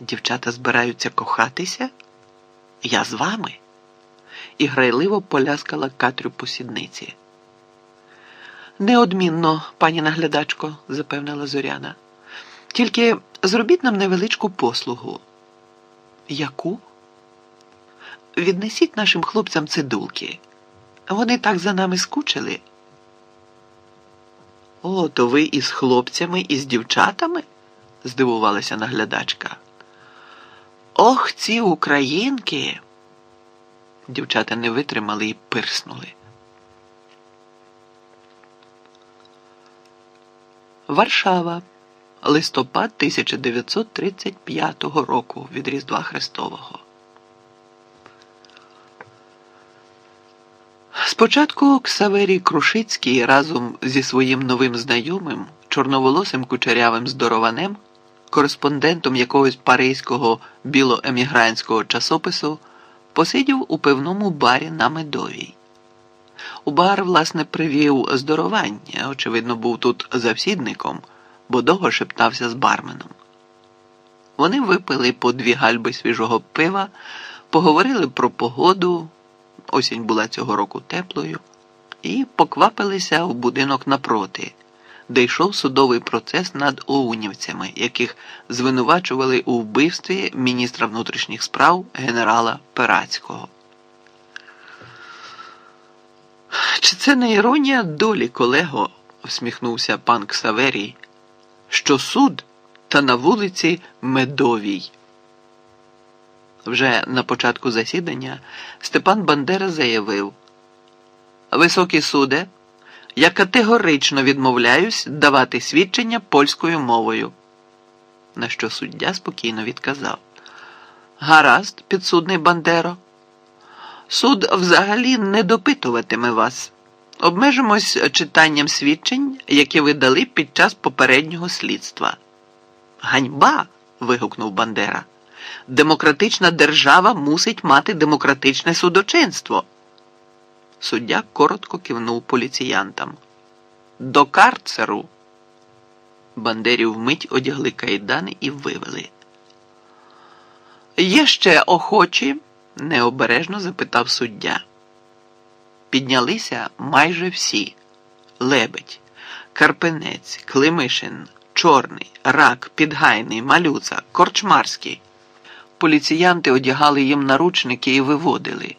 Дівчата збираються кохатися? Я з вами. І грайливо поляскала Катрю по сідниці. Неодмінно, пані наглядачко, запевнила Зоряна. Тільки зробіть нам невеличку послугу. Яку? Віднесіть нашим хлопцям цидулки. Вони так за нами скучили. О, то ви із хлопцями, і з дівчатами? здивувалася наглядачка. Ох, ці українки. Дівчата не витримали і пирснули. Варшава, листопад 1935 року від Різдва Христового. Спочатку Ксаверій Крушицький разом зі своїм новим знайомим, чорноволосим кучерявим здорованем, кореспондентом якогось паризького білоемігрантського часопису, посидів у пивному барі на медовій. У бар, власне, привів здорування, очевидно, був тут завсідником, бо довго шептався з барменом. Вони випили по дві гальби свіжого пива, поговорили про погоду осінь була цього року теплою, і поквапилися в будинок напроти, де йшов судовий процес над оунівцями, яких звинувачували у вбивстві міністра внутрішніх справ генерала Перацького. Чи це не іронія долі, колего? всміхнувся пан Ксаверій, що суд та на вулиці Медовій. Вже на початку засідання Степан Бандера заявив: Високий суде, я категорично відмовляюсь давати свідчення польською мовою. На що суддя спокійно відказав: Гаразд, підсудний Бандеро, суд взагалі не допитуватиме вас. Обмежимось читанням свідчень, які ви дали під час попереднього слідства. Ганьба. вигукнув Бандера. Демократична держава мусить мати демократичне судочинство. Суддя коротко кивнув поліціянтам. До карцеру. Бандерів вмить одягли кайдани і вивели. Є ще охочі? необережно запитав суддя. Піднялися майже всі: Лебедь, Карпенець, Климишин, Чорний, Рак, Підгайний, Малюца, Корчмарський. Поліціянти одягали їм наручники і виводили.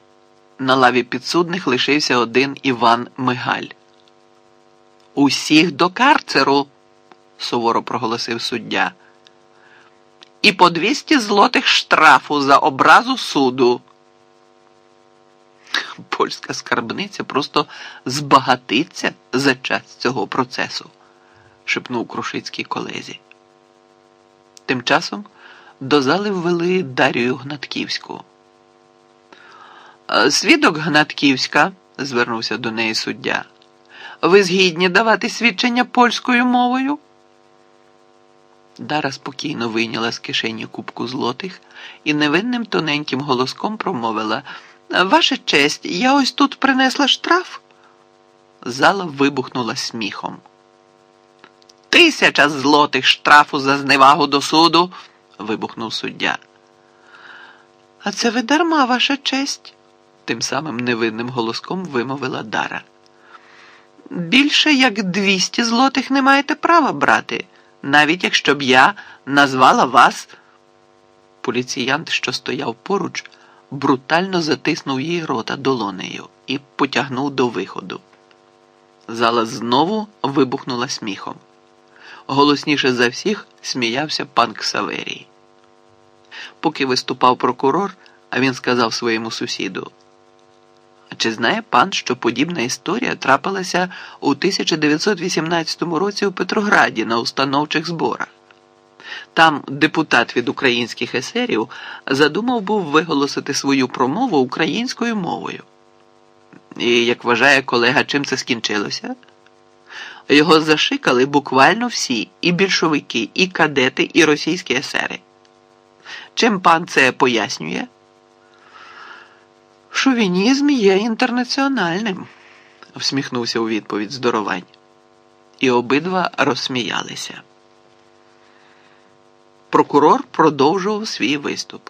На лаві підсудних лишився один Іван Мигаль. Усіх до карцеру, суворо проголосив суддя. І по 200 злотих штрафу за образу суду. Польська скарбниця просто збагатиться за час цього процесу, шепнув Крушицький колезі. Тим часом до зали ввели Дарію Гнатківську. Свідок Гнатківська, звернувся до неї суддя, ви згідні давати свідчення польською мовою? Дара спокійно вийняла з кишені кубку злотих і невинним тоненьким голоском промовила Ваша честь, я ось тут принесла штраф. Зала вибухнула сміхом. Тисяча злотих штрафу за зневагу до суду вибухнув суддя. А це ви дарма, ваша честь, тим самим невинним голоском вимовила Дара. Більше як двісті злотих не маєте права брати, навіть якщо б я назвала вас. Поліціянт, що стояв поруч, брутально затиснув їй рота долонею і потягнув до виходу. Зала знову вибухнула сміхом. Голосніше за всіх сміявся пан Ксаверій. Поки виступав прокурор, а він сказав своєму сусіду: Чи знає пан, що подібна історія трапилася у 1918 році у Петрограді на установчих зборах? Там депутат від українських есерів задумав був виголосити свою промову українською мовою. І, як вважає колега, чим це скінчилося? Його зашикали буквально всі і більшовики, і кадети, і російські есери. Чим пан це пояснює? Шовінізм є інтернаціональним, всміхнувся у відповідь здоровань. І обидва розсміялися. прокурор продовжував свій виступ.